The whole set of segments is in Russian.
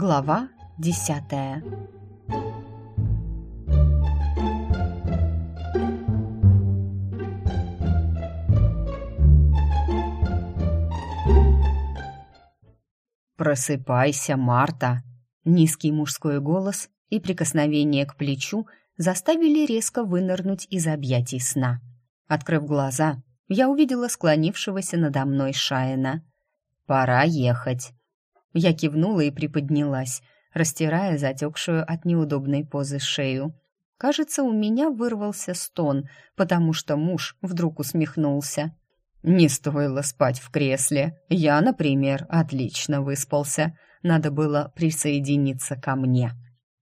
Глава десятая «Просыпайся, Марта!» Низкий мужской голос и прикосновение к плечу заставили резко вынырнуть из объятий сна. Открыв глаза, я увидела склонившегося надо мной Шаина. «Пора ехать». Я кивнула и приподнялась, растирая затекшую от неудобной позы шею. Кажется, у меня вырвался стон, потому что муж вдруг усмехнулся. «Не стоило спать в кресле. Я, например, отлично выспался. Надо было присоединиться ко мне».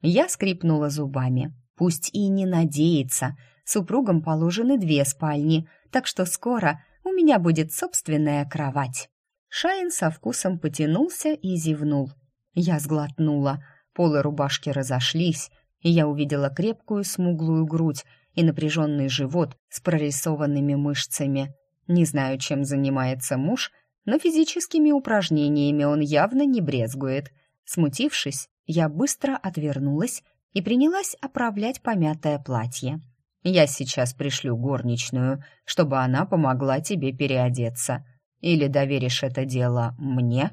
Я скрипнула зубами. Пусть и не надеется. Супругам положены две спальни, так что скоро у меня будет собственная кровать. Шайн со вкусом потянулся и зевнул. Я сглотнула, полы рубашки разошлись, и я увидела крепкую смуглую грудь и напряженный живот с прорисованными мышцами. Не знаю, чем занимается муж, но физическими упражнениями он явно не брезгует. Смутившись, я быстро отвернулась и принялась оправлять помятое платье. «Я сейчас пришлю горничную, чтобы она помогла тебе переодеться», или доверишь это дело мне?»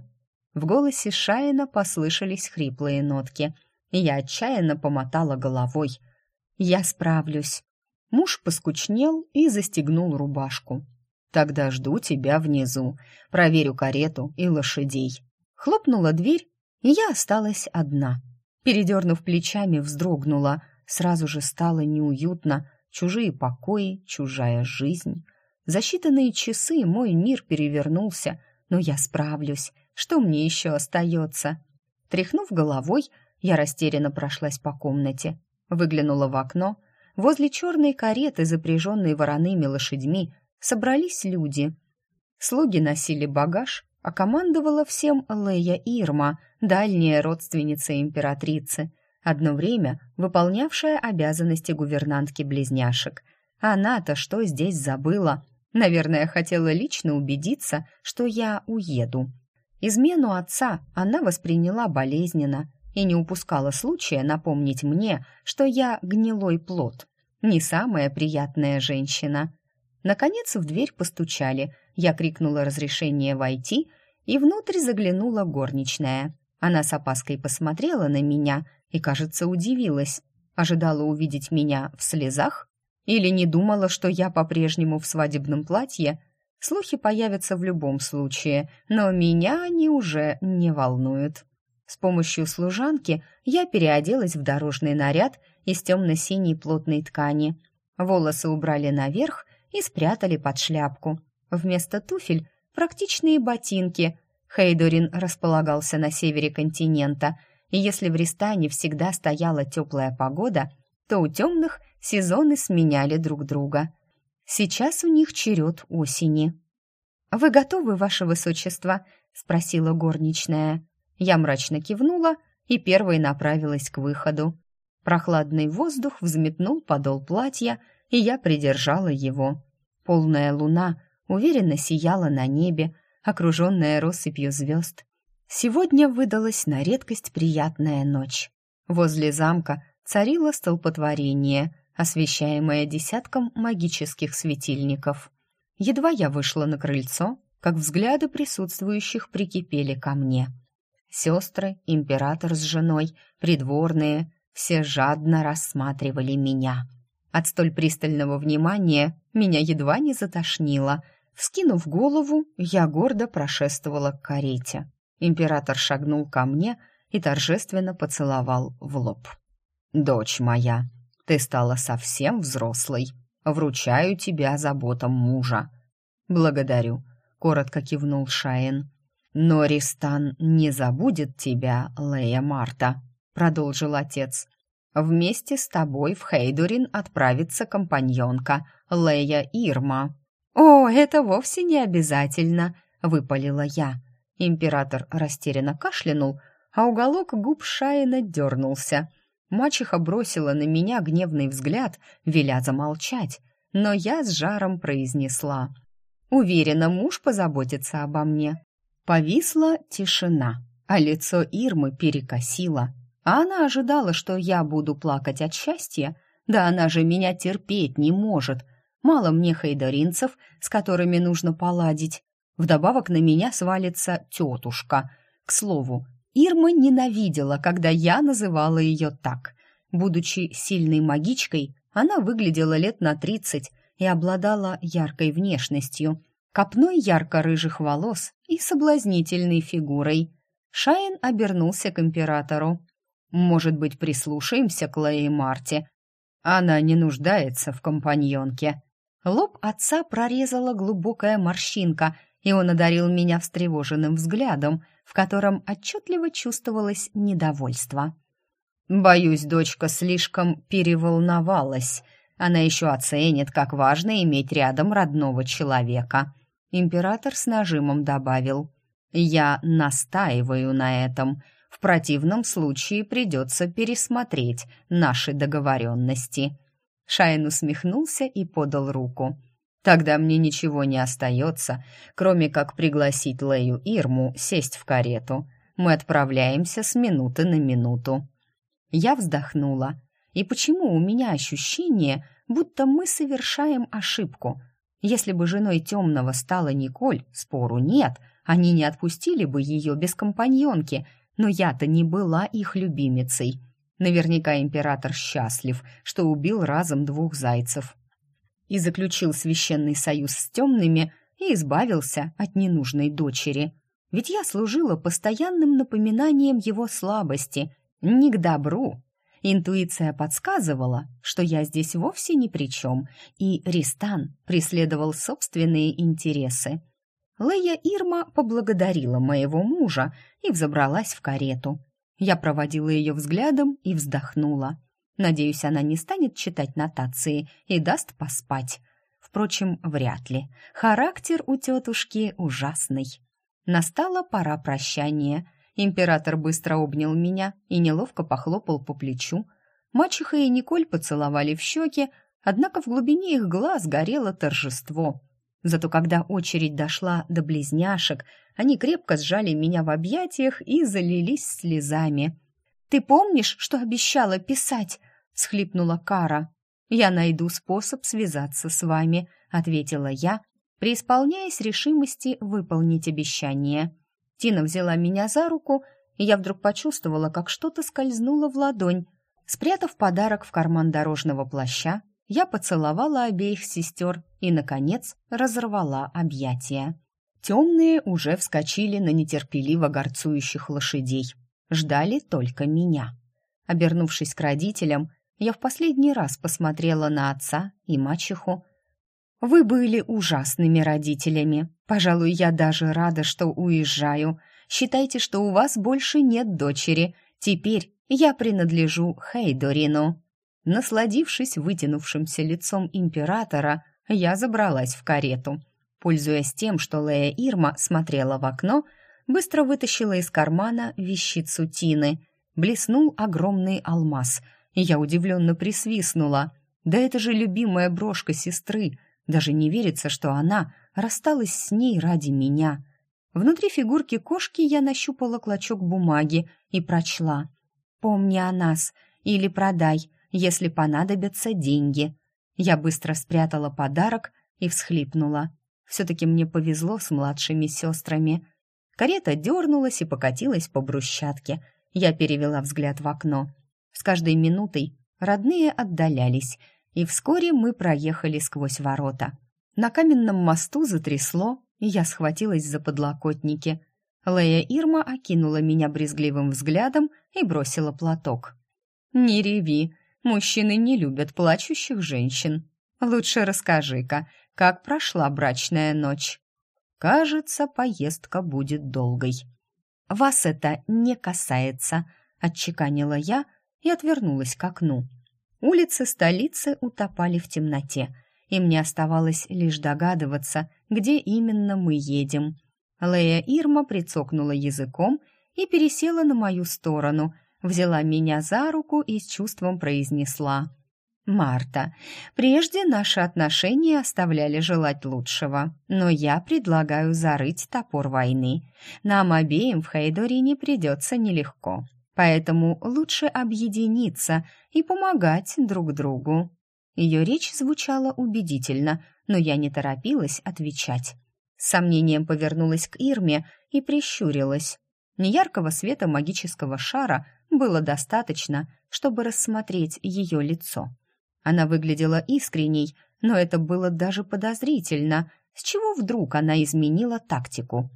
В голосе Шаина послышались хриплые нотки, и я отчаянно помотала головой. «Я справлюсь». Муж поскучнел и застегнул рубашку. «Тогда жду тебя внизу. Проверю карету и лошадей». Хлопнула дверь, и я осталась одна. Передернув плечами, вздрогнула. Сразу же стало неуютно. Чужие покои, чужая жизнь. За считанные часы мой мир перевернулся, но я справлюсь. Что мне еще остается? Тряхнув головой, я растерянно прошлась по комнате, выглянула в окно. Возле черной кареты, запряженной вороными лошадьми, собрались люди. Слуги носили багаж, а командовала всем Лея Ирма, дальняя родственница императрицы, одно время выполнявшая обязанности гувернантки близняшек. Она-то что здесь забыла? Наверное, хотела лично убедиться, что я уеду. Измену отца она восприняла болезненно и не упускала случая напомнить мне, что я гнилой плод, не самая приятная женщина. Наконец в дверь постучали. Я крикнула разрешение войти, и внутрь заглянула горничная. Она с опаской посмотрела на меня и, кажется, удивилась. Ожидала увидеть меня в слезах или не думала, что я по-прежнему в свадебном платье? Слухи появятся в любом случае, но меня они уже не волнуют. С помощью служанки я переоделась в дорожный наряд из темно-синей плотной ткани. Волосы убрали наверх и спрятали под шляпку. Вместо туфель практичные ботинки. Хейдорин располагался на севере континента, и если в Ристане всегда стояла теплая погода, то у темных сезоны сменяли друг друга. Сейчас у них черед осени. «Вы готовы, ваше высочество?» — спросила горничная. Я мрачно кивнула и первой направилась к выходу. Прохладный воздух взметнул подол платья, и я придержала его. Полная луна уверенно сияла на небе, окруженная россыпью звезд. Сегодня выдалась на редкость приятная ночь. Возле замка царило столпотворение — освещаемая десятком магических светильников. Едва я вышла на крыльцо, как взгляды присутствующих прикипели ко мне. Сестры, император с женой, придворные — все жадно рассматривали меня. От столь пристального внимания меня едва не затошнило. Вскинув голову, я гордо прошествовала к карете. Император шагнул ко мне и торжественно поцеловал в лоб. «Дочь моя, ты стала совсем взрослой. Вручаю тебя заботам мужа». «Благодарю», — коротко кивнул Шаин. «Но Ристан не забудет тебя, Лея Марта», — продолжил отец. «Вместе с тобой в Хейдурин отправится компаньонка Лея Ирма». «О, это вовсе не обязательно», — выпалила я. Император растерянно кашлянул, а уголок губ Шаина дернулся — Мачеха бросила на меня гневный взгляд, веля замолчать, но я с жаром произнесла. «Уверена, муж позаботится обо мне». Повисла тишина. а лицо Ирмы перекосило. А она ожидала, что я буду плакать от счастья. Да она же меня терпеть не может. Мало мне хайдаринцев, с которыми нужно поладить. Вдобавок на меня свалится тетушка. К слову, Ирма ненавидела, когда я называла ее так. Будучи сильной магичкой, она выглядела лет на тридцать и обладала яркой внешностью, копной ярко-рыжих волос и соблазнительной фигурой. Шайн обернулся к императору. «Может быть, прислушаемся к Лее Марте? Она не нуждается в компаньонке». Лоб отца прорезала глубокая морщинка, и он одарил меня встревоженным взглядом, в котором отчетливо чувствовалось недовольство. «Боюсь, дочка слишком переволновалась. Она еще оценит, как важно иметь рядом родного человека». Император с нажимом добавил. Я настаиваю на этом. В противном случае придется пересмотреть наши договоренности». Шайн усмехнулся и подал руку. «Тогда мне ничего не остается, кроме как пригласить Лею Ирму сесть в карету. Мы отправляемся с минуты на минуту». Я вздохнула. И почему у меня ощущение, будто мы совершаем ошибку? Если бы женой темного стала Николь, спору нет — они не отпустили бы ее без компаньонки, но я-то не была их любимицей. Наверняка император счастлив, что убил разом двух зайцев. И заключил священный союз с темными и избавился от ненужной дочери. Ведь я служила постоянным напоминанием его слабости. Не к добру. Интуиция подсказывала, что я здесь вовсе ни при чем, и Ристан преследовал собственные интересы. Лея Ирма поблагодарила моего мужа и взобралась в карету. Я проводила ее взглядом и вздохнула. Надеюсь, она не станет читать нотации и даст поспать. Впрочем, вряд ли. Характер у тетушки ужасный. Настала пора прощания. Император быстро обнял меня и неловко похлопал по плечу. Мачеха и Николь поцеловали в щеки, однако в глубине их глаз горело торжество — Зато когда очередь дошла до близняшек, они крепко сжали меня в объятиях и залились слезами. «Ты помнишь, что обещала писать?» — схлипнула Кара. «Я найду способ связаться с вами», — ответила я, преисполняясь решимости выполнить обещание. Тина взяла меня за руку, и я вдруг почувствовала, как что-то скользнуло в ладонь. Спрятав подарок в карман дорожного плаща, я поцеловала обеих сестер и, наконец, разорвала объятия. Темные уже вскочили на нетерпеливо горцующих лошадей. Ждали только меня. Обернувшись к родителям, я в последний раз посмотрела на отца и мачеху. «Вы были ужасными родителями. Пожалуй, я даже рада, что уезжаю. Считайте, что у вас больше нет дочери. Теперь я принадлежу Хейдорину». Насладившись вытянувшимся лицом императора, я забралась в карету. Пользуясь тем, что Лея Ирма смотрела в окно, быстро вытащила из кармана вещицу Тины. Блеснул огромный алмаз, я удивленно присвистнула. Да это же любимая брошка сестры. Даже не верится, что она рассталась с ней ради меня. Внутри фигурки кошки я нащупала клочок бумаги и прочла. «Помни о нас или продай, если понадобятся деньги. Я быстро спрятала подарок и всхлипнула. Все-таки мне повезло с младшими сестрами. Карета дернулась и покатилась по брусчатке. Я перевела взгляд в окно. С каждой минутой родные отдалялись, и вскоре мы проехали сквозь ворота. На каменном мосту затрясло, и я схватилась за подлокотники. Лея Ирма окинула меня брезгливым взглядом и бросила платок. «Не реви, Мужчины не любят плачущих женщин. Лучше расскажи-ка, как прошла брачная ночь. Кажется, поездка будет долгой. Вас это не касается, отчеканила я и отвернулась к окну. Улицы столицы утопали в темноте, и мне оставалось лишь догадываться, где именно мы едем. Лея Ирма прицокнула языком и пересела на мою сторону, взяла меня за руку и с чувством произнесла. «Марта, прежде наши отношения оставляли желать лучшего, но я предлагаю зарыть топор войны. Нам обеим в Хейдорине придется нелегко, поэтому лучше объединиться и помогать друг другу». Ее речь звучала убедительно, но я не торопилась отвечать. С сомнением повернулась к Ирме и прищурилась. Неяркого света магического шара было достаточно, чтобы рассмотреть ее лицо. Она выглядела искренней, но это было даже подозрительно. С чего вдруг она изменила тактику?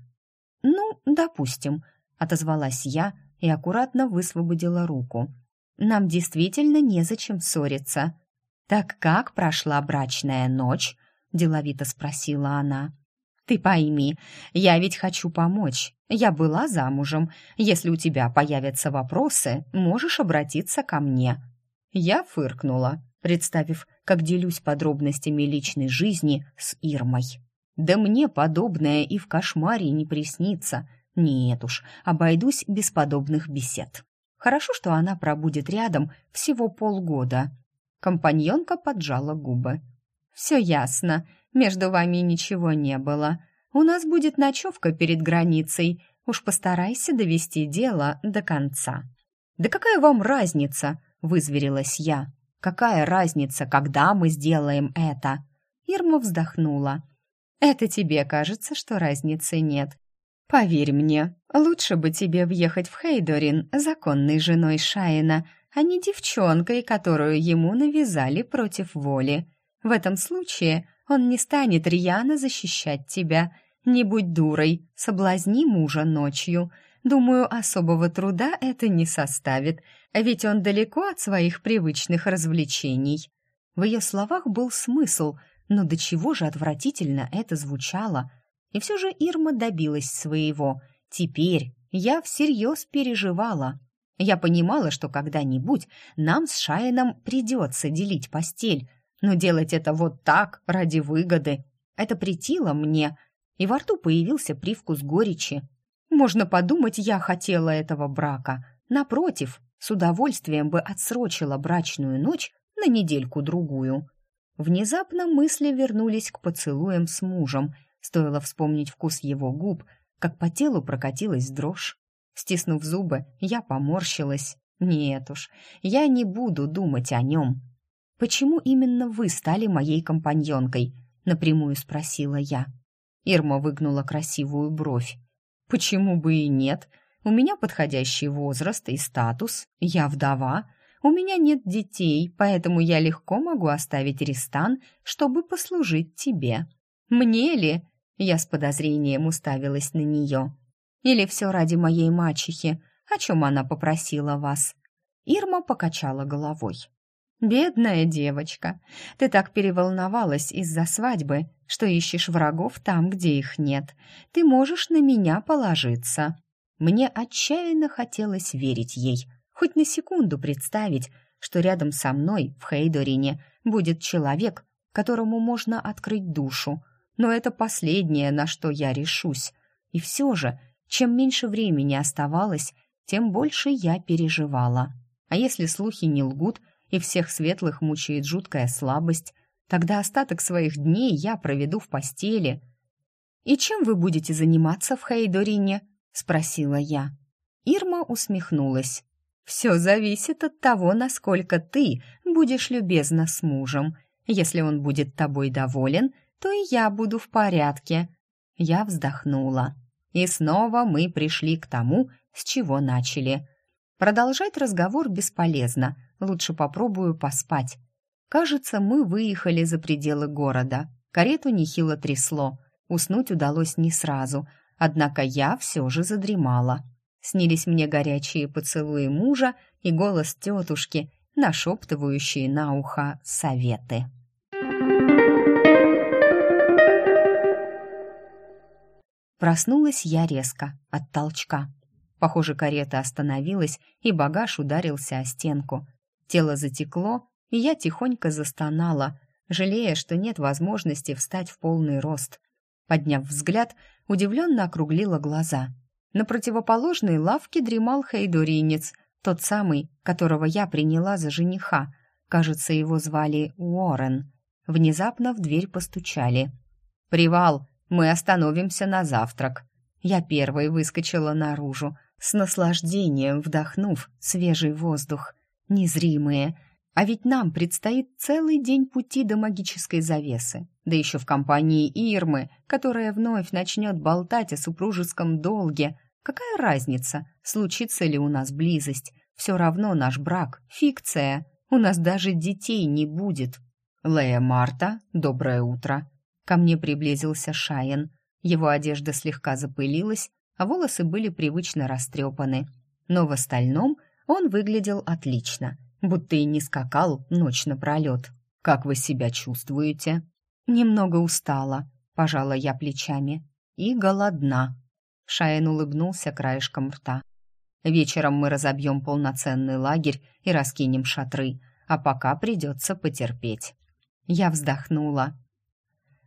«Ну, допустим», — отозвалась я и аккуратно высвободила руку. «Нам действительно незачем ссориться». «Так как прошла брачная ночь?» — деловито спросила она. «Ты пойми, я ведь хочу помочь. Я была замужем. Если у тебя появятся вопросы, можешь обратиться ко мне». Я фыркнула, представив, как делюсь подробностями личной жизни с Ирмой. «Да мне подобное и в кошмаре не приснится. Нет уж, обойдусь без подобных бесед. Хорошо, что она пробудет рядом всего полгода». Компаньонка поджала губы. «Все ясно. Между вами ничего не было. У нас будет ночевка перед границей. Уж постарайся довести дело до конца». «Да какая вам разница?» — вызверилась я. «Какая разница, когда мы сделаем это?» Ирма вздохнула. «Это тебе кажется, что разницы нет. Поверь мне, лучше бы тебе въехать в Хейдорин законной женой Шаина, а не девчонкой, которую ему навязали против воли. В этом случае он не станет рьяно защищать тебя. Не будь дурой, соблазни мужа ночью. Думаю, особого труда это не составит, ведь он далеко от своих привычных развлечений. В ее словах был смысл, но до чего же отвратительно это звучало. И все же Ирма добилась своего. Теперь я всерьез переживала. Я понимала, что когда-нибудь нам с Шайеном придется делить постель, но делать это вот так, ради выгоды, это претило мне, и во рту появился привкус горечи. Можно подумать, я хотела этого брака. Напротив, с удовольствием бы отсрочила брачную ночь на недельку-другую. Внезапно мысли вернулись к поцелуям с мужем. Стоило вспомнить вкус его губ, как по телу прокатилась дрожь. Стиснув зубы, я поморщилась. Нет уж, я не буду думать о нем. «Почему именно вы стали моей компаньонкой?» — напрямую спросила я. Ирма выгнула красивую бровь. «Почему бы и нет? У меня подходящий возраст и статус, я вдова, у меня нет детей, поэтому я легко могу оставить Ристан, чтобы послужить тебе. Мне ли?» Я с подозрением уставилась на нее. «Или все ради моей мачехи? О чем она попросила вас?» Ирма покачала головой. «Бедная девочка, ты так переволновалась из-за свадьбы, что ищешь врагов там, где их нет. Ты можешь на меня положиться». Мне отчаянно хотелось верить ей, хоть на секунду представить, что рядом со мной в Хейдорине будет человек, которому можно открыть душу. Но это последнее, на что я решусь. И все же, чем меньше времени оставалось, тем больше я переживала. А если слухи не лгут, и всех светлых мучает жуткая слабость, тогда остаток своих дней я проведу в постели. «И чем вы будете заниматься в Хейдорине?» — спросила я. Ирма усмехнулась. «Все зависит от того, насколько ты будешь любезна с мужем. Если он будет тобой доволен, то и я буду в порядке». Я вздохнула. И снова мы пришли к тому, с чего начали. Продолжать разговор бесполезно — Лучше попробую поспать. Кажется, мы выехали за пределы города. Карету нехило трясло. Уснуть удалось не сразу, однако я все же задремала. Снились мне горячие поцелуи мужа и голос тетушки, нашептывающие на ухо советы. Проснулась я резко, от толчка. Похоже, карета остановилась, и багаж ударился о стенку. Тело затекло, и я тихонько застонала, жалея, что нет возможности встать в полный рост. Подняв взгляд, удивленно округлила глаза. На противоположной лавке дремал хейдоринец, тот самый, которого я приняла за жениха. Кажется, его звали Уоррен. Внезапно в дверь постучали. «Привал! Мы остановимся на завтрак!» Я первой выскочила наружу, с наслаждением вдохнув свежий воздух. Незримые. А ведь нам предстоит целый день пути до магической завесы. Да еще в компании Ирмы, которая вновь начнет болтать о супружеском долге. Какая разница, случится ли у нас близость? Все равно наш брак — фикция. У нас даже детей не будет. Лея Марта, доброе утро. Ко мне приблизился Шаен. Его одежда слегка запылилась, а волосы были привычно растрепаны. Но в остальном он выглядел отлично, будто и не скакал ночь напролет. «Как вы себя чувствуете?» «Немного устала», — пожала я плечами. «И голодна». Шаен улыбнулся краешком рта. «Вечером мы разобьем полноценный лагерь и раскинем шатры, а пока придется потерпеть». Я вздохнула.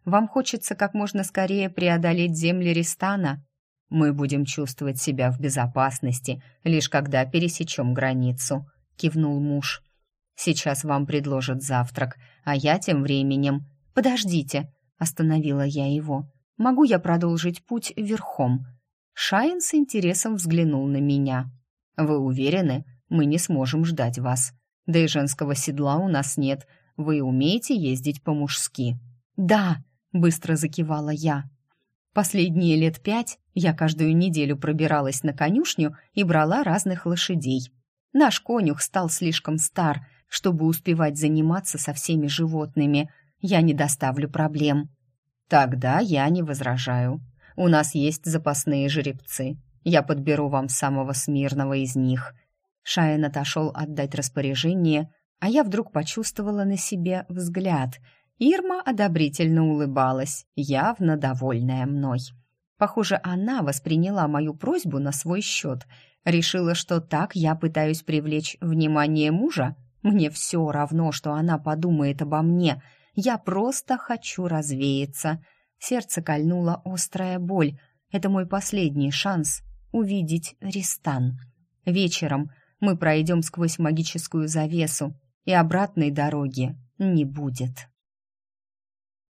«Вам хочется как можно скорее преодолеть земли Ристана?» Мы будем чувствовать себя в безопасности, лишь когда пересечем границу», — кивнул муж. «Сейчас вам предложат завтрак, а я тем временем...» «Подождите», — остановила я его. «Могу я продолжить путь верхом?» Шайн с интересом взглянул на меня. «Вы уверены? Мы не сможем ждать вас. Да и женского седла у нас нет. Вы умеете ездить по-мужски?» «Да», — быстро закивала я. Последние лет пять я каждую неделю пробиралась на конюшню и брала разных лошадей. Наш конюх стал слишком стар, чтобы успевать заниматься со всеми животными. Я не доставлю проблем. Тогда я не возражаю. У нас есть запасные жеребцы. Я подберу вам самого смирного из них. Шаин отошел отдать распоряжение, а я вдруг почувствовала на себе взгляд — Ирма одобрительно улыбалась, явно довольная мной. Похоже, она восприняла мою просьбу на свой счет. Решила, что так я пытаюсь привлечь внимание мужа. Мне все равно, что она подумает обо мне. Я просто хочу развеяться. Сердце кольнула острая боль. Это мой последний шанс увидеть Ристан. Вечером мы пройдем сквозь магическую завесу, и обратной дороги не будет.